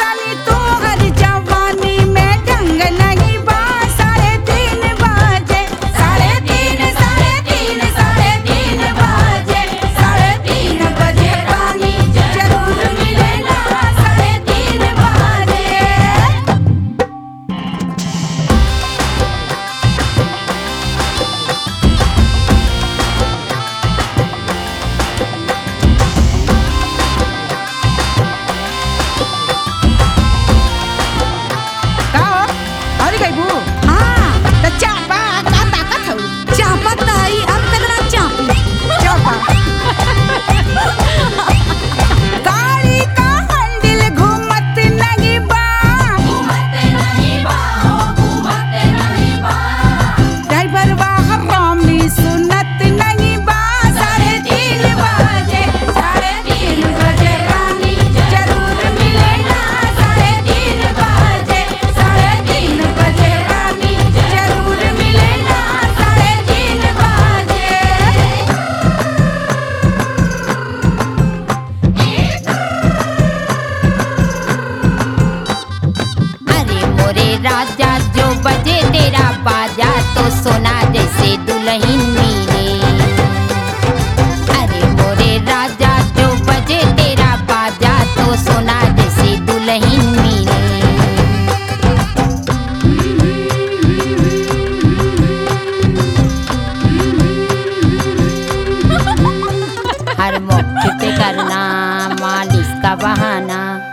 रली तो हर जवानी में ढंग খাইবো? राजा जो बजे तेरा बाजा तो सोना जैसे दुल्हन मीरे अरे मोरे राजा जो बजे तेरा बाजा तो सोना जैसे दुल्हन मीरे हर मुख्य करना, मालिश का बहाना।